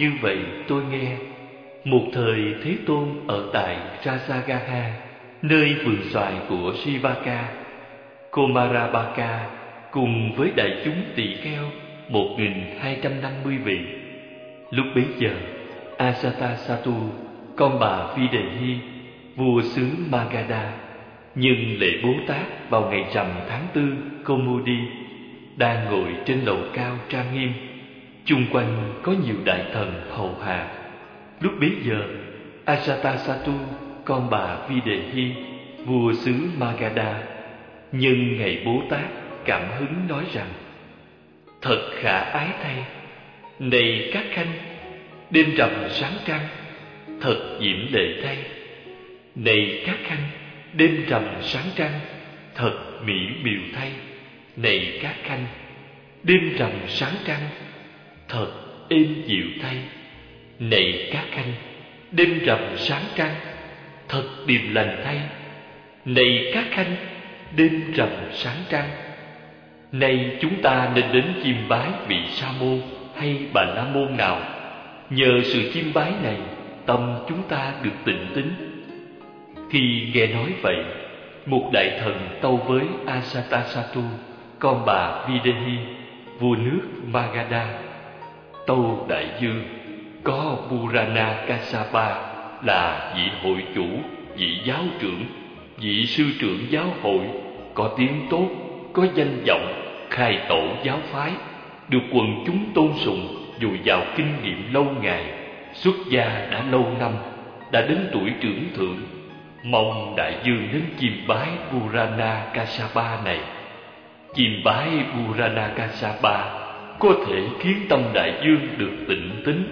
Như vậy tôi nghe Một thời Thế Tôn ở tại Rasagaha Nơi vườn xoài của Sivaka Komarabaka Cùng với đại chúng tỳ kheo Một nghìn hai trăm năm mươi vị. Lúc bấy giờ Asatasattu, Con bà Phi Đề Hy Vua xứ Magadha nhưng lễ Bố Tát vào ngày rằm tháng tư Komudi đang ngồi trên lầu cao trang nghiêm, chung quanh có nhiều đại thần hầu hạ. Lúc bấy giờ, Ajatasattu, con bà Videhi, vua xứ Magadha, nhân ngày Bố Tát cảm hứng nói rằng: Thật khả ái thay, này các khanh, đêm rằm sáng trăng, thật diễm lệ thay, này các khanh Đêm rằm sáng trăng Thật mỹ miều thay. Này các khanh Đêm rằm sáng trăng Thật êm dịu thay Này các khanh Đêm rằm sáng trăng Thật điềm lành thay Này các khanh Đêm rằm sáng trăng Nay chúng ta nên đến chiêm bái vị sa môn hay bà la môn nào. Nhờ sự chiêm bái này Tâm chúng ta được tịnh tính. Khi nghe nói vậy, một đại thần tâu với Asatasatu, con bà Videhi, vua nước Magadha. Tâu đại dương, có Purana Kasapa là vị hội chủ, vị giáo trưởng, vị sư trưởng giáo hội, có tiếng tốt, có danh vọng, khai tổ giáo phái, được quần chúng tôn sùng, dù vào kinh nghiệm lâu ngày, xuất gia đã lâu năm, đã đến tuổi trưởng thượng. Mong đại dương đến chiêm bái Purana Kasapa này. Chiêm bái Purana Kasapa có thể khiến tâm đại dương được tịnh tính.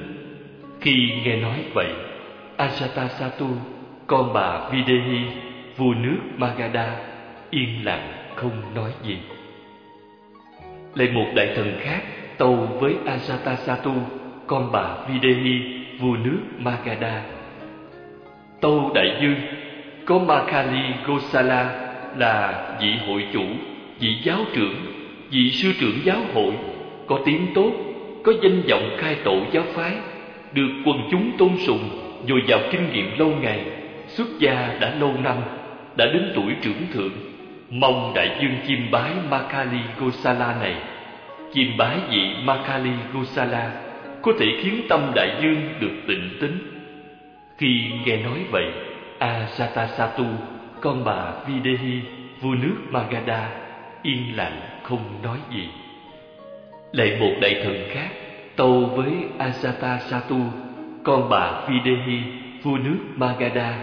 Khi nghe nói vậy Ajatasattu Con bà Videhi Vua nước Magadha Yên lặng không nói gì. Lại một đại thần khác Tâu với Ajatasattu Con bà Videhi Vua nước Magadha. Tâu đại dương có Makali Gosala là vị hội chủ, vị giáo trưởng, vị sư trưởng giáo hội, có tiếng tốt, có danh vọng khai tổ giáo phái, được quần chúng tôn sùng, dồi dào kinh nghiệm lâu ngày, xuất gia đã lâu năm, đã đến tuổi trưởng thượng. Mong đại dương chiêm bái Makali Gosala này, chiêm bái vị Makali Gosala có thể khiến tâm đại dương được tịnh tính. Khi nghe nói vậy, Ajatasattu, con bà Videhi, vua nước Magadha, yên lặng không nói gì. Lại một đại thần khác tâu với Ajatasattu, con bà Videhi, vua nước Magadha.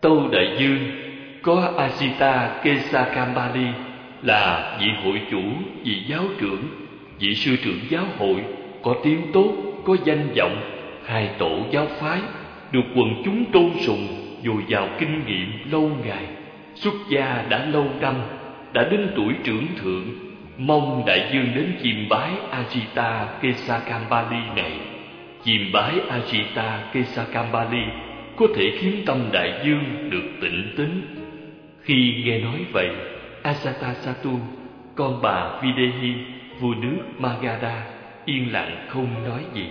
Tâu đại dương có Asita Kesakambali là vị hội chủ, vị giáo trưởng, vị sư trưởng giáo hội, có tiếng tốt, có danh vọng, hai tổ giáo phái được quần chúng tôn sùng dồi dào kinh nghiệm lâu ngày xuất gia đã lâu năm đã đến tuổi trưởng thượng mong đại dương đến chiêm bái Ajita Kesakambali này. Chiêm bái Ajita Kesakambali có thể khiến tâm đại dương được tịnh tính. Khi nghe nói vậy Asatasatu con bà Videhi vua nước Magadha yên lặng không nói gì.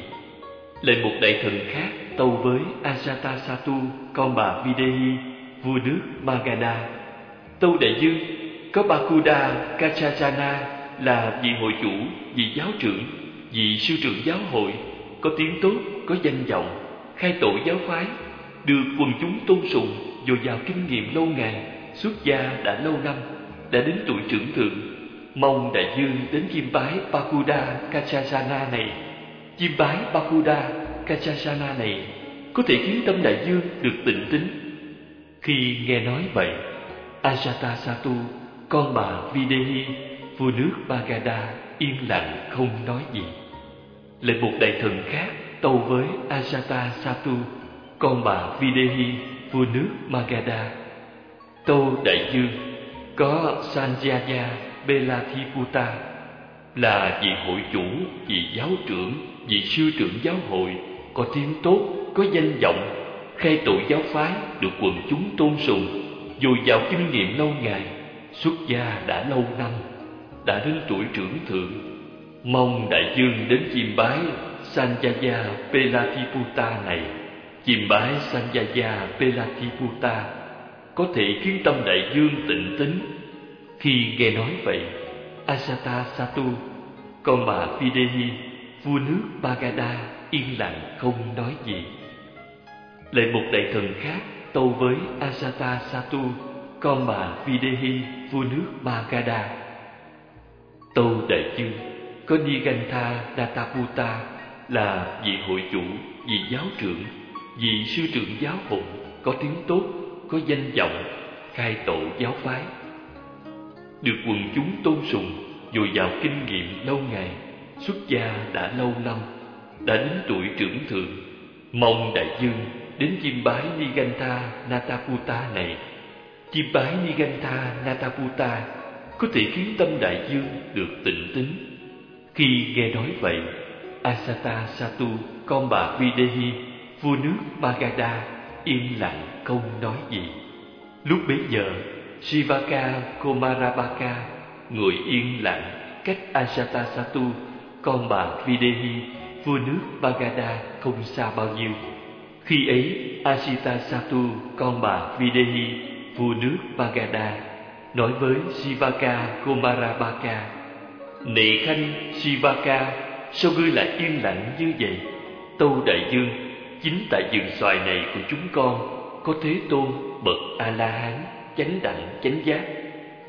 Lại một đại thần khác tâu với Ajatasattu, con bà Videhi, vua nước Magadha. Tâu đại dương, có Bakuda Kachachana là vị hội chủ, vị giáo trưởng, vị sư trưởng giáo hội, có tiếng tốt, có danh vọng, khai tổ giáo phái, được quần chúng tôn sùng, dồi dào kinh nghiệm lâu ngày, xuất gia đã lâu năm, đã đến tuổi trưởng thượng. Mong đại dương đến chim bái Bakuda Kachasana này Chiêm bái Bakuda Kachasana này có thể khiến tâm đại dương được tịnh tính. Khi nghe nói vậy, Ajata Satu, con bà Videhi, vua nước bagada yên lặng không nói gì. Lại một đại thần khác tâu với Ajata Satu, con bà Videhi, vua nước Magadha. Tâu đại dương có Sanjaya belathiputa là vị hội chủ, vị giáo trưởng, vị sư trưởng giáo hội, có tiếng tốt, có danh vọng, khai tổ giáo phái được quần chúng tôn sùng, dù giàu kinh nghiệm lâu ngày, xuất gia đã lâu năm, đã đến tuổi trưởng thượng, mong đại dương đến chiêm bái Sanjaya Pelatiputa này. Chiêm bái Sanjaya Pelatiputa có thể khiến tâm đại dương tịnh tính. Khi nghe nói vậy, Asata Satu, con bà Videhi, vua nước Bagada yên lặng không nói gì. Lại một đại thần khác tâu với Asata Satu, con bà Videhi, vua nước Bagada. Tâu đại dương, có Nigantha Dataputa là vị hội chủ, vị giáo trưởng, vị sư trưởng giáo hội có tiếng tốt, có danh vọng, khai tổ giáo phái. Được quần chúng tôn sùng, dồi dào kinh nghiệm lâu ngày, xuất gia đã lâu năm, đã đến tuổi trưởng thượng, mong đại dương đến chiêm bái Nigantha Nataputa này. Chiêm bái Nigantha Nataputa có thể khiến tâm đại dương được tịnh tính. Khi nghe nói vậy, Asata Satu, con bà Videhi, vua nước Magadha, yên lặng không nói gì. Lúc bấy giờ, Sivaka Komarabaka ngồi yên lặng cách Asata Satu, con bà Videhi, vua nước Magadha không xa bao nhiêu. Khi ấy, Asita Satu, con bà Videhi, vua nước Magadha, nói với Sivaka Kumarabaka Nị khanh Sivaka, sao ngươi lại yên lặng như vậy? Tâu Đại Dương, chính tại vườn xoài này của chúng con có Thế Tôn bậc A La Hán chánh đẳng chánh giác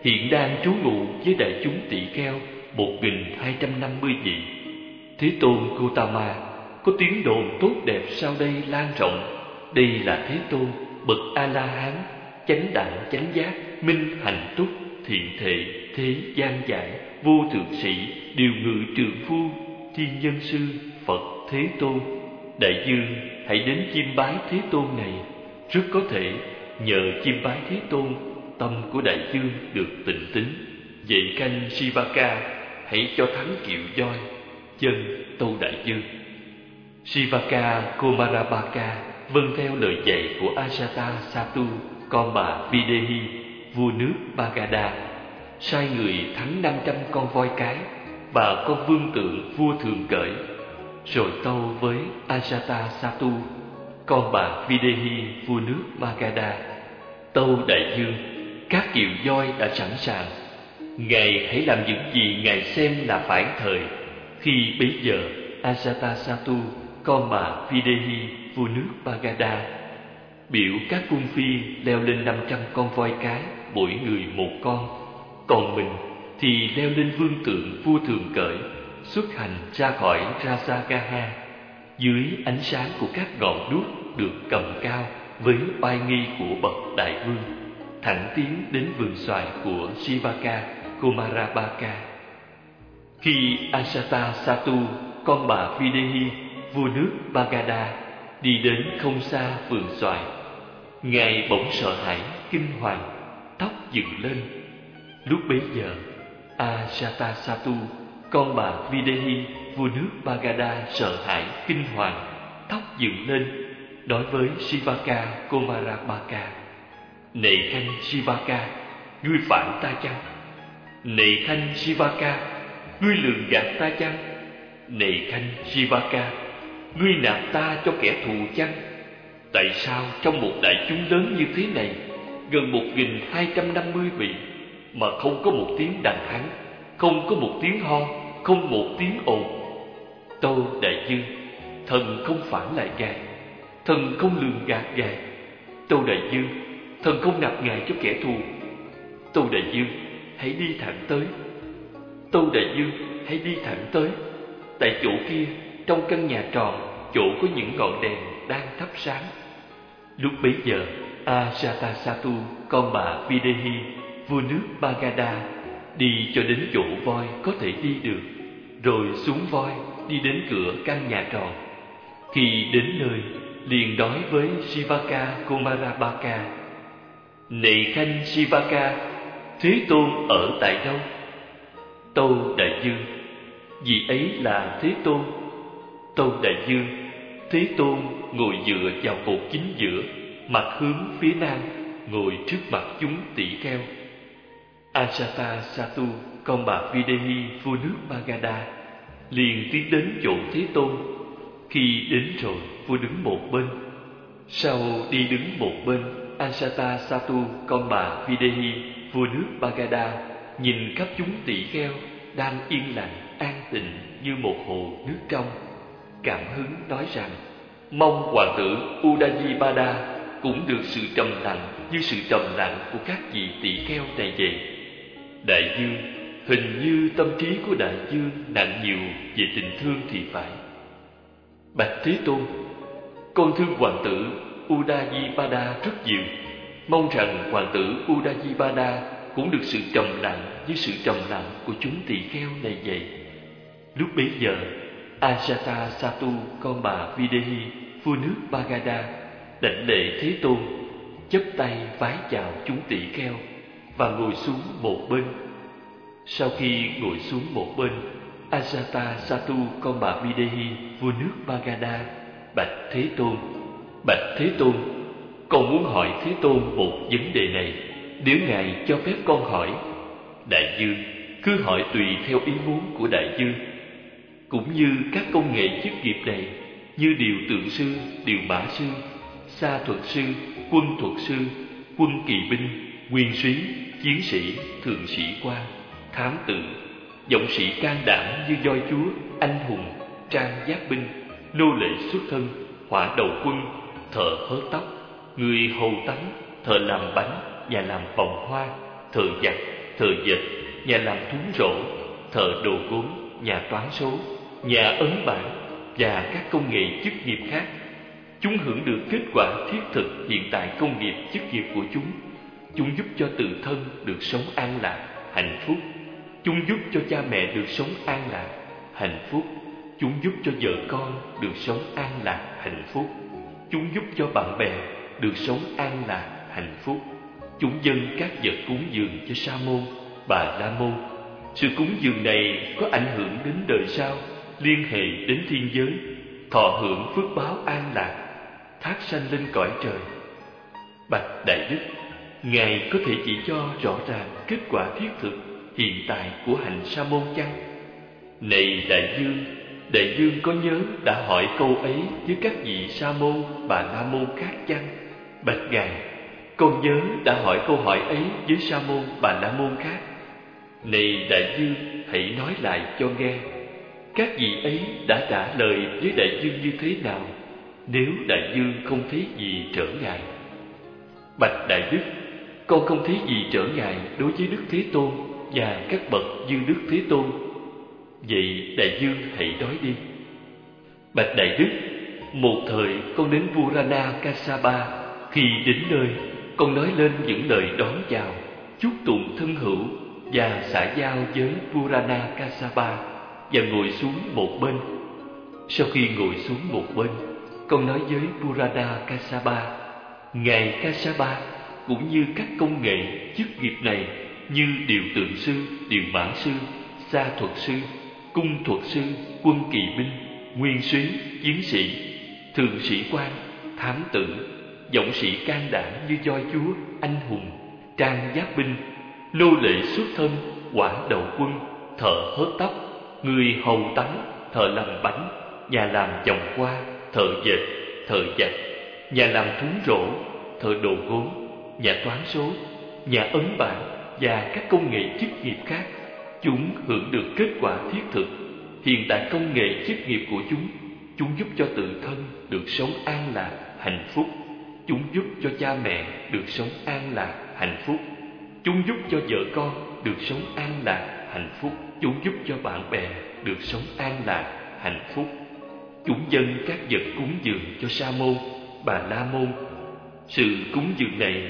hiện đang trú ngụ với đại chúng tỷ kheo một nghìn hai trăm năm mươi vị. Thế Tôn Gautama có tiếng đồn tốt đẹp sau đây lan rộng. Đây là Thế Tôn bậc A La Hán chánh đẳng chánh giác minh hạnh túc, thiện thệ thế gian giải, vô thượng sĩ, điều ngự trường phu, thiên nhân sư, phật thế tôn. Đại dương, hãy đến chiêm bái thế tôn này. Rất có thể, nhờ chiêm bái thế tôn, tâm của đại dương được tịnh tính. Vậy canh Sivaka, hãy cho thắng kiệu voi, chân tâu đại dương. Sivaka Komarabaka vâng theo lời dạy của Asata Satu con bà Videhi vua nước Bagada, sai người thắng năm trăm con voi cái và con vương tượng vua thường cởi, rồi tâu với Ajata Satu, con bà Videhi, vua nước Magadha tâu đại dương, các kiều voi đã sẵn sàng. Ngài hãy làm những gì ngài xem là phản thời, khi bấy giờ Ajata Satu, con bà Videhi, vua nước Magadha biểu các cung phi leo lên năm trăm con voi cái mỗi người một con. Còn mình thì leo lên vương tượng vua thường cởi, xuất hành ra khỏi Rasagaha dưới ánh sáng của các ngọn đuốc được cầm cao với oai nghi của bậc đại vương. Thẳng tiến đến vườn xoài của Shivaka Kumarabaka khi Asata Satu, con bà Videhi, vua nước Bagada, đi đến không xa vườn xoài, ngài bỗng sợ hãi kinh hoàng tóc dựng lên lúc bấy giờ Ajatasattu, con bà Videhi, vua nước Bagada sợ hãi, kinh hoàng, tóc dựng lên, nói với Sivaka Komarabaka. Này khanh Sivaka, ngươi phản ta chăng? Này khanh Sivaka, ngươi lường gạt ta chăng? Này khanh Sivaka, ngươi nạp ta cho kẻ thù chăng? Tại sao trong một đại chúng lớn như thế này, gần một nghìn hai trăm năm mươi vị, mà không có một tiếng đàn hắn, không có một tiếng ho, không một tiếng ồn. Tâu đại dương, thần không phản lại ngài, thần không lường gạt ngài. Tâu đại dương, thần không nạp ngài cho kẻ thù. Tâu đại dương, hãy đi thẳng tới. Tâu đại dương, hãy đi thẳng tới. Tại chỗ kia, trong căn nhà tròn, chỗ có những ngọn đèn đang thắp sáng. Lúc bấy giờ, Ajatasattu, con bà Videhi, vua nước Bagada đi cho đến chỗ voi có thể đi được, rồi xuống voi đi đến cửa căn nhà tròn. Khi đến nơi, liền nói với Sivaka Kumarabaka: Này khanh Sivaka, Thế Tôn ở tại đâu? Tâu Đại Dương, vì ấy là Thế Tôn. Tâu Đại Dương, Thế Tôn ngồi dựa vào cột chính giữa, mặt hướng phía nam, ngồi trước mặt chúng tỷ kheo. Asata Satu, con bà Videhi, vua nước Magadha, liền tiến đến chỗ Thế Tôn. Khi đến rồi, vua đứng một bên. Sau đi đứng một bên, Ansata Satu, con bà Videhi, vua nước Magadha, nhìn khắp chúng tỷ kheo đang yên lặng, an tịnh như một hồ nước trong. Cảm hứng nói rằng, mong hoàng tử Udajibada cũng được sự trầm lặng như sự trầm lặng của các vị tỷ kheo này vậy. Đại dương, hình như tâm trí của đại dương nặng nhiều về tình thương thì phải. Bạch Thế Tôn, con thương hoàng tử Udayipada rất nhiều, mong rằng hoàng tử Udayipada cũng được sự trầm lặng như sự trầm lặng của chúng tỳ kheo này vậy. Lúc bấy giờ, Ajata Satu, con bà Videhi, vua nước Bagada đảnh lễ Thế Tôn, chắp tay vái chào chúng tỷ kheo và ngồi xuống một bên. Sau khi ngồi xuống một bên, Ajata Satu, con bà Videhi, vua nước Bagada bạch Thế Tôn, bạch Thế Tôn, con muốn hỏi Thế Tôn một vấn đề này, nếu ngài cho phép con hỏi. Đại dương cứ hỏi tùy theo ý muốn của đại dương cũng như các công nghệ chức nghiệp này như điều tượng sư, điều mã sư, xa thuật sư, quân thuật sư, quân kỳ binh, nguyên sĩ, chiến sĩ, thượng sĩ quan, thám tử, giọng sĩ can đảm như voi chúa, anh hùng, trang giáp binh, nô lệ xuất thân, hỏa đầu quân, thợ hớt tóc, người hầu tắm, thợ làm bánh, nhà làm vòng hoa, thợ giặt, thợ dệt, nhà làm thúng rổ, thợ đồ gốm, nhà toán số, nhà ấn bản và các công nghệ chức nghiệp khác. Chúng hưởng được kết quả thiết thực hiện tại công nghiệp chức nghiệp của chúng. Chúng giúp cho tự thân được sống an lạc, hạnh phúc. Chúng giúp cho cha mẹ được sống an lạc, hạnh phúc. Chúng giúp cho vợ con được sống an lạc, hạnh phúc. Chúng giúp cho bạn bè được sống an lạc, hạnh phúc. Chúng dâng các vật cúng dường cho Sa môn, Bà La môn. Sự cúng dường này có ảnh hưởng đến đời sau liên hệ đến thiên giới, thọ hưởng phước báo an lạc, thác sanh lên cõi trời. Bạch Đại Đức, Ngài có thể chỉ cho rõ ràng kết quả thiết thực hiện tại của hành sa môn chăng? Này Đại Dương, Đại Dương có nhớ đã hỏi câu ấy với các vị sa môn, bà la môn khác chăng? Bạch Ngài, con nhớ đã hỏi câu hỏi ấy với sa môn, bà la môn khác. Này Đại Dương, hãy nói lại cho nghe các vị ấy đã trả lời với đại dương như thế nào nếu đại dương không thấy gì trở ngại bạch đại đức con không thấy gì trở ngại đối với đức thế tôn và các bậc như đức thế tôn vậy đại dương hãy nói đi bạch đại đức một thời con đến Purana Kasaba khi đến nơi con nói lên những lời đón chào chúc tụng thân hữu và xã giao với Purana Kasaba và ngồi xuống một bên. Sau khi ngồi xuống một bên, con nói với Purada Kasaba Ngài Kasaba cũng như các công nghệ chức nghiệp này như điều tượng sư, điều mã sư, sa thuật sư, cung thuật sư, quân kỳ binh, nguyên soái, chiến sĩ, thường sĩ quan, thám tử, giọng sĩ can đảm như voi chúa, anh hùng, trang giáp binh, nô lệ xuất thân, quả đầu quân, thợ hớt tóc, người hầu tắm, thợ làm bánh, nhà làm vòng qua thợ dệt, thợ giặt, nhà làm thúng rổ, thợ đồ gốm, nhà toán số, nhà ấn bản và các công nghệ chức nghiệp khác. Chúng hưởng được kết quả thiết thực. Hiện tại công nghệ chức nghiệp của chúng, chúng giúp cho tự thân được sống an lạc, hạnh phúc. Chúng giúp cho cha mẹ được sống an lạc, hạnh phúc. Chúng giúp cho vợ con được sống an lạc, hạnh phúc chúng giúp cho bạn bè được sống an lạc, hạnh phúc. Chúng dâng các vật cúng dường cho Sa môn, Bà La môn. Sự cúng dường này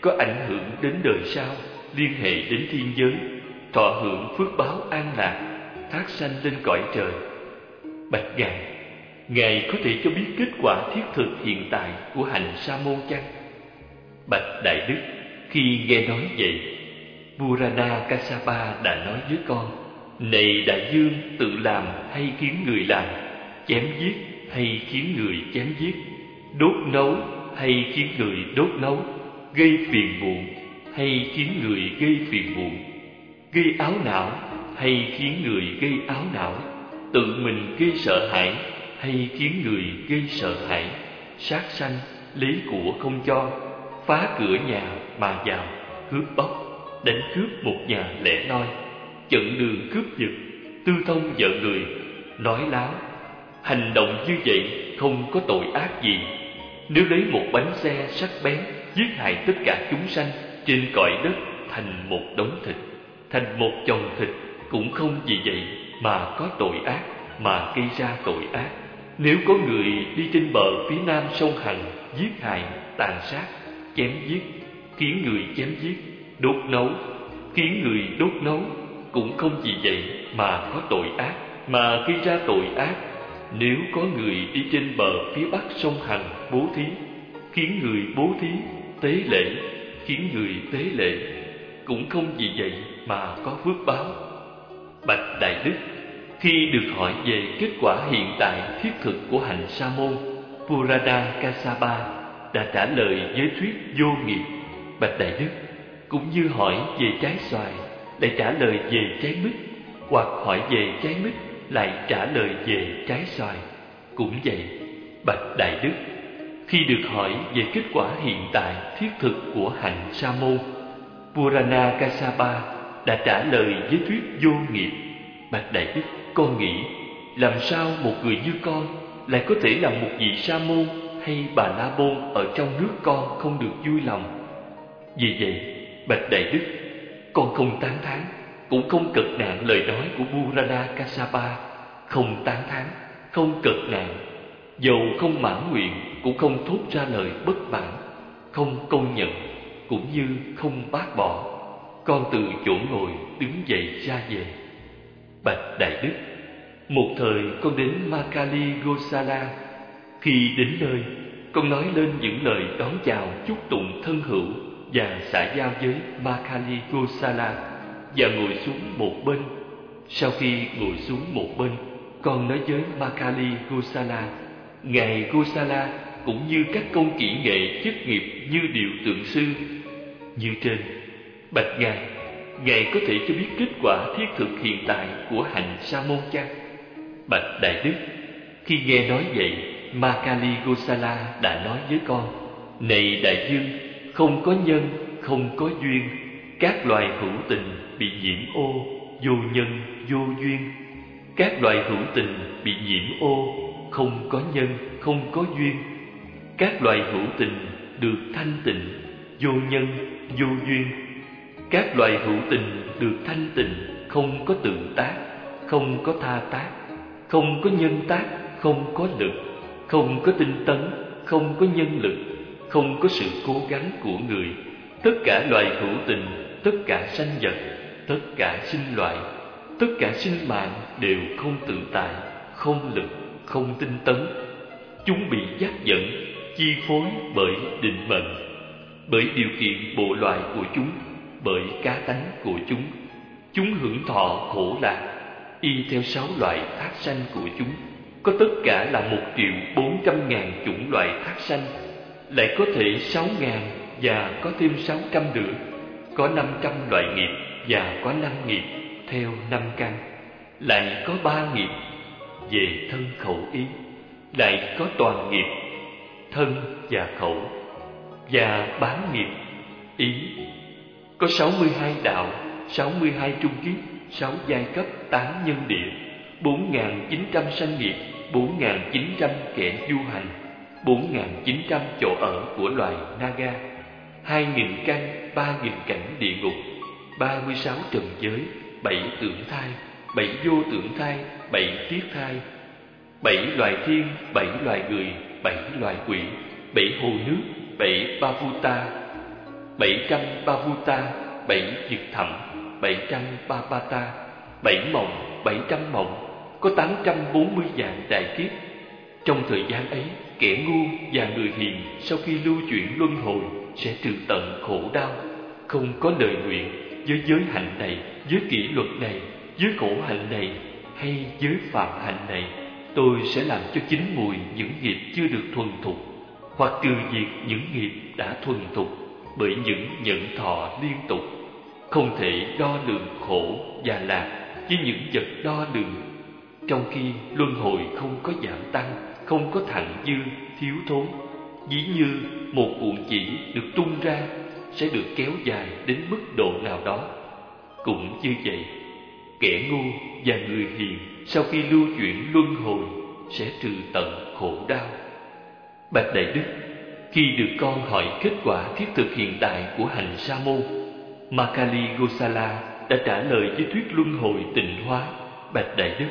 có ảnh hưởng đến đời sau, liên hệ đến thiên giới, thọ hưởng phước báo an lạc, thác sanh lên cõi trời. Bạch Ngài, Ngài có thể cho biết kết quả thiết thực hiện tại của hành Sa môn chăng? Bạch Đại Đức, khi nghe nói vậy, burana kasapa đã nói với con này đại dương tự làm hay khiến người làm Chém giết hay khiến người chém giết, Đốt nấu hay khiến người đốt nấu, Gây phiền muộn hay khiến người gây phiền muộn, gây áo não hay khiến người gây áo não, tự mình gây sợ hãi hay khiến người gây sợ hãi, sát sanh, lấy của không cho, phá cửa nhà mà vào, cướp bóc, đánh cướp một nhà lẻ loi, chặn đường cướp giật, tư thông vợ người, nói láo hành động như vậy không có tội ác gì nếu lấy một bánh xe sắc bén giết hại tất cả chúng sanh trên cõi đất thành một đống thịt thành một chồng thịt cũng không vì vậy mà có tội ác mà gây ra tội ác nếu có người đi trên bờ phía nam sông Hằng giết hại, tàn sát, chém giết, khiến người chém giết, đốt nấu, khiến người đốt nấu, cũng không vì vậy mà có tội ác, mà gây ra tội ác. Nếu có người đi trên bờ phía bắc sông Hằng bố thí, khiến người bố thí, tế lễ, khiến người tế lễ, cũng không vì vậy mà có phước báo. Bạch Đại Đức khi được hỏi về kết quả hiện tại thiết thực của hành sa môn, Purada Kasapa đã trả lời với thuyết vô nghiệp. Bạch Đại Đức cũng như hỏi về trái xoài lại trả lời về trái mít, hoặc hỏi về trái mít lại trả lời về trái xoài. Cũng vậy, Bạch Đại Đức khi được hỏi về kết quả hiện tại thiết thực của hạnh sa môn, Purana Kasapa đã trả lời với thuyết vô nghiệp. Bạch Đại Đức con nghĩ làm sao một người như con lại có thể làm một vị sa môn hay bà la môn ở trong nước con không được vui lòng vì vậy bạch đại đức con không tán thán cũng không cực nạn lời nói của burana kasapa không tán thán, không cực nạn. Dầu không mãn nguyện, cũng không thốt ra lời bất mãn, không công nhận, cũng như không bác bỏ. Con từ chỗ ngồi đứng dậy ra về. Bạch đại đức, một thời con đến Makali Gosala. Khi đến nơi, Con nói lên những lời đón chào chúc tụng thân hữu Và xã giao với Makali Gosala. Và ngồi xuống một bên Sau khi ngồi xuống một bên Con nói với Makali Gosala Ngài Gosala cũng như các công kỹ nghệ chức nghiệp như điều tượng sư Như trên Bạch Ngài Ngài có thể cho biết kết quả thiết thực hiện tại của hành sa môn chăng? Bạch Đại Đức Khi nghe nói vậy Makali Gosala đã nói với con Này Đại Dương Không có nhân, không có duyên các loài hữu tình bị nhiễm ô Vô nhân, vô duyên. Các loài hữu tình bị nhiễm ô Không có nhân, không có duyên. Các loài hữu tình được thanh tịnh Vô nhân, vô duyên. Các loài hữu tình được thanh tịnh Không có tự tác, không có tha tác. Không có nhân tác, không có lực, không có tinh tấn, không có nhân lực, không có sự cố gắng của người. Tất cả loài hữu tình, tất cả sanh vật, tất cả sinh loại, tất cả sinh mạng đều không tự tại, không lực, không tinh tấn. Chúng bị dắt dẫn, chi phối bởi định mệnh, bởi điều kiện bộ loại của chúng, bởi cá tánh của chúng. Chúng hưởng thọ khổ lạc y theo sáu loại thác sanh của chúng có tất cả là một triệu bốn trăm ngàn chủng loại thác sanh lại có thể sáu ngàn và có thêm sáu trăm nữa có năm trăm loại nghiệp và có năm nghiệp theo năm căn. Lại có ba nghiệp về thân khẩu ý. Lại có toàn nghiệp, thân và khẩu, và bán nghiệp, ý. Có sáu mươi hai đạo, sáu mươi hai trung kiếp, sáu giai cấp, tám nhân địa, bốn nghìn chín trăm sanh nghiệp, bốn nghìn chín trăm kẻ du hành, bốn nghìn chín trăm chỗ ở của loài naga hai nghìn căn, ba nghìn cảnh địa ngục, ba mươi sáu trần giới, bảy tưởng thai, bảy vô tưởng thai, bảy tiết thai, bảy loài thiên, bảy loài người, bảy loài quỷ, bảy hồ nước, bảy bavuta bảy trăm bavuta bảy vực thẳm bảy trăm ba ba ta bảy mộng, bảy trăm mộng, có tám trăm bốn mươi dạng đại kiếp. Trong thời gian ấy, kẻ ngu và người hiền sau khi lưu chuyển luân hồi sẽ trừ tận khổ đau, không có lời nguyện với giới hạnh này, với kỷ luật này, với khổ hạnh này hay với phạm hạnh này. Tôi sẽ làm cho chín mùi những nghiệp chưa được thuần thục, hoặc trừ diệt những nghiệp đã thuần thục bởi những nhận thọ liên tục. Không thể đo lường khổ và lạc với những vật đo lường. Trong khi luân hồi không có giảm tăng, không có thặng dư, thiếu thốn ví như một cuộn chỉ được tung ra sẽ được kéo dài đến mức độ nào đó. Cũng như vậy, kẻ ngu và người hiền sau khi lưu chuyển luân hồi sẽ trừ tận khổ đau. Bạch đại đức, khi được con hỏi kết quả thiết thực hiện tại của hành sa môn, makali gosala đã trả lời với thuyết luân hồi tịnh hóa. Bạch đại đức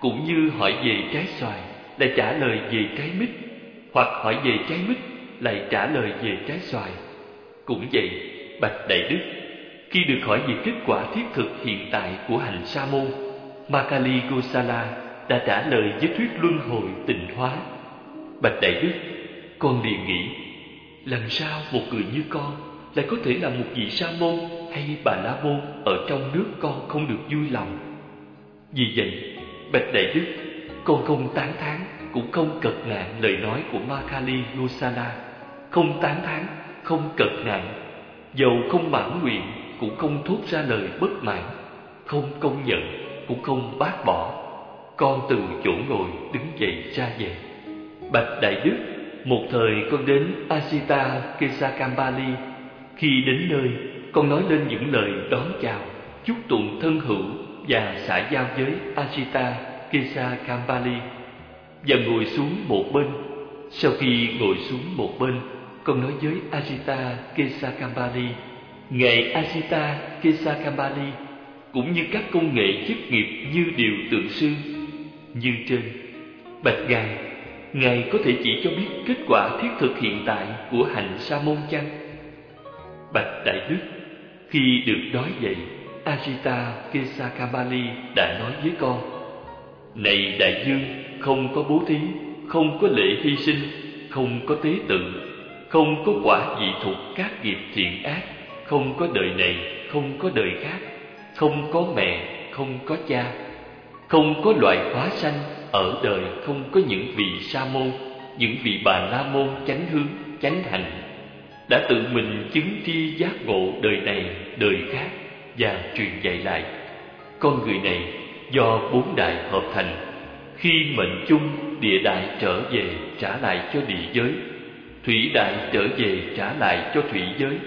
cũng như hỏi về trái xoài, đã trả lời về trái mít hoặc hỏi về trái mít, lại trả lời về trái xoài. Cũng vậy, bạch đại đức, khi được hỏi về kết quả thiết thực hiện tại của hành sa môn makali gosala đã trả lời với thuyết luân hồi tịnh hóa. Bạch đại đức, con liền nghĩ, làm sao một người như con lại có thể là một vị sa môn hay bà la môn ở trong nước con không được vui lòng? Vì vậy, bạch đại đức, con không tán thán cũng không cật nạn lời nói của makali gosala không tán thán, không cật nạn. Dầu không mãn nguyện, cũng không thốt ra lời bất mãn. Không công nhận, cũng không bác bỏ. Con từ chỗ ngồi đứng dậy ra về. Bạch đại đức, một thời con đến asita kesakambali. Khi đến nơi, con nói lên những lời đón chào, chúc tụng thân hữu và xã giao với asita kesakambali và ngồi xuống một bên sau khi ngồi xuống một bên con nói với Ajita kesakambali Ngài Ajita Kesakambali cũng như các công nghệ chức nghiệp như điều tượng sư như trên. Bạch Ngài, Ngài có thể chỉ cho biết kết quả thiết thực hiện tại của hành sa môn chăng? Bạch Đại Đức, khi được nói vậy, Ajita Kesakambali đã nói với con: này đại dương, không có bố thí, không có lễ hy sinh, không có tế tự, không có quả dị thuộc các nghiệp thiện ác không có đời này không có đời khác không có mẹ không có cha không có loại hóa sanh ở đời không có những vị sa môn những vị bà la môn chánh hướng chánh hạnh đã tự mình chứng tri giác ngộ đời này đời khác và truyền dạy lại con người này do bốn đại hợp thành. Khi mệnh chung, địa đại trở về trả lại cho địa giới. Thủy đại trở về trả lại cho thủy giới.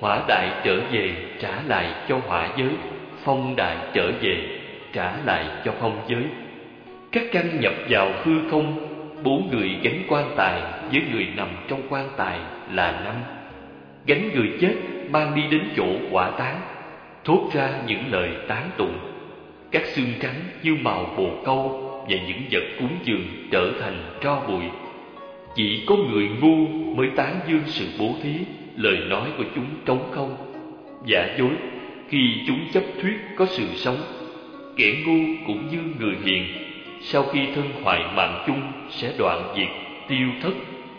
Hỏa đại trở về trả lại cho hỏa giới. Phong đại trở về trả lại cho phong giới. Các căn nhập vào hư không, bốn người gánh quan tài với người nằm trong quan tài là năm. Gánh người chết mang đi đến chỗ quả táng thốt ra những lời tán tụng các xương trắng như màu bồ câu và những vật cúng dường trở thành tro bụi. Chỉ có người ngu mới tán dương sự bố thí, lời nói của chúng trống không. Giả dối, khi chúng chấp thuyết có sự sống, kẻ ngu cũng như người hiền, sau khi thân hoại mạng chung sẽ đoạn diệt tiêu thất,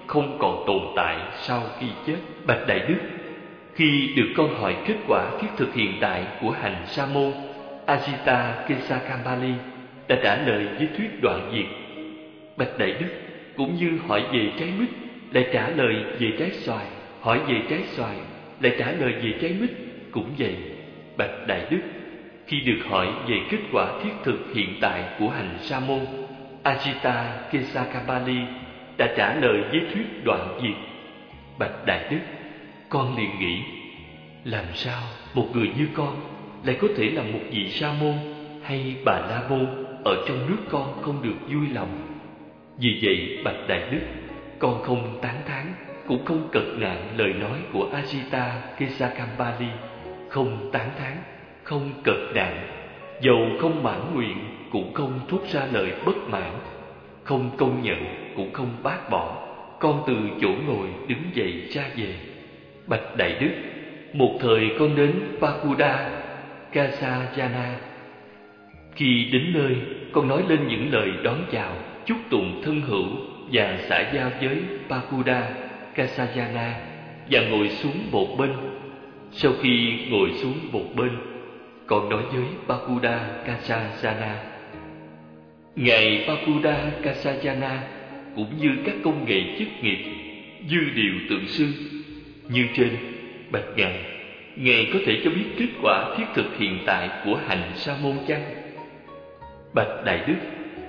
không còn tồn tại sau khi chết. Bạch đại đức, khi được câu hỏi kết quả thiết thực hiện tại của hành sa môn Ajita Kesakambali đã trả lời với thuyết đoạn diệt bạch đại đức cũng như hỏi về trái mít lại trả lời về trái xoài, hỏi về trái xoài lại trả lời về trái mít. Cũng vậy, bạch đại đức khi được hỏi về kết quả thiết thực hiện tại của hành sa môn, ajita Kesakambali đã trả lời với thuyết đoạn diệt bạch đại đức, con liền nghĩ, làm sao một người như con lại có thể là một vị sa môn hay bà la môn ở trong nước con không được vui lòng vì vậy bạch đại đức con không tán thán cũng không cật nạn lời nói của Ajita Kesakambali, không tán thán, không cật nạn, dầu không mãn nguyện cũng không thốt ra lời bất mãn, không công nhận cũng không bác bỏ. Con từ chỗ ngồi đứng dậy ra về. Bạch Đại Đức, một thời con đến Pakuda, Kasajana. Khi đến nơi, con nói lên những lời đón chào, chúc tụng thân hữu và xã giao với Pakuda Kasajana và ngồi xuống một bên. Sau khi ngồi xuống một bên, con nói với Pakuda Kasajana. Ngài Pakuda Kasajana cũng như các công nghệ chức nghiệp, dư điều tượng sư. Như trên, Bạch Ngài, Ngài có thể cho biết kết quả thiết thực hiện tại của hành sa môn chăng? Bạch Đại Đức,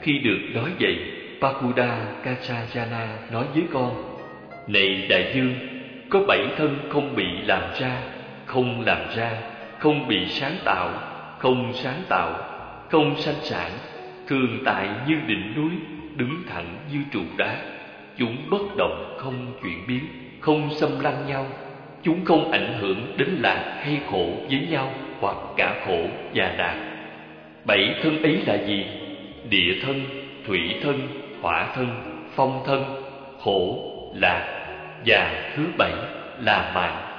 khi được nói vậy, Pakuda Kachajana nói với con, Này Đại Dương, có bảy thân không bị làm ra, không làm ra, không bị sáng tạo, không sáng tạo, không sanh sản, thường tại như đỉnh núi, đứng thẳng như trụ đá. Chúng bất động không chuyển biến, không xâm lăng nhau. Chúng không ảnh hưởng đến lạc hay khổ với nhau hoặc cả khổ và lạc. Bảy thân ấy là gì? Địa thân, thủy thân, hỏa thân, phong thân, khổ, lạc và thứ bảy là mạng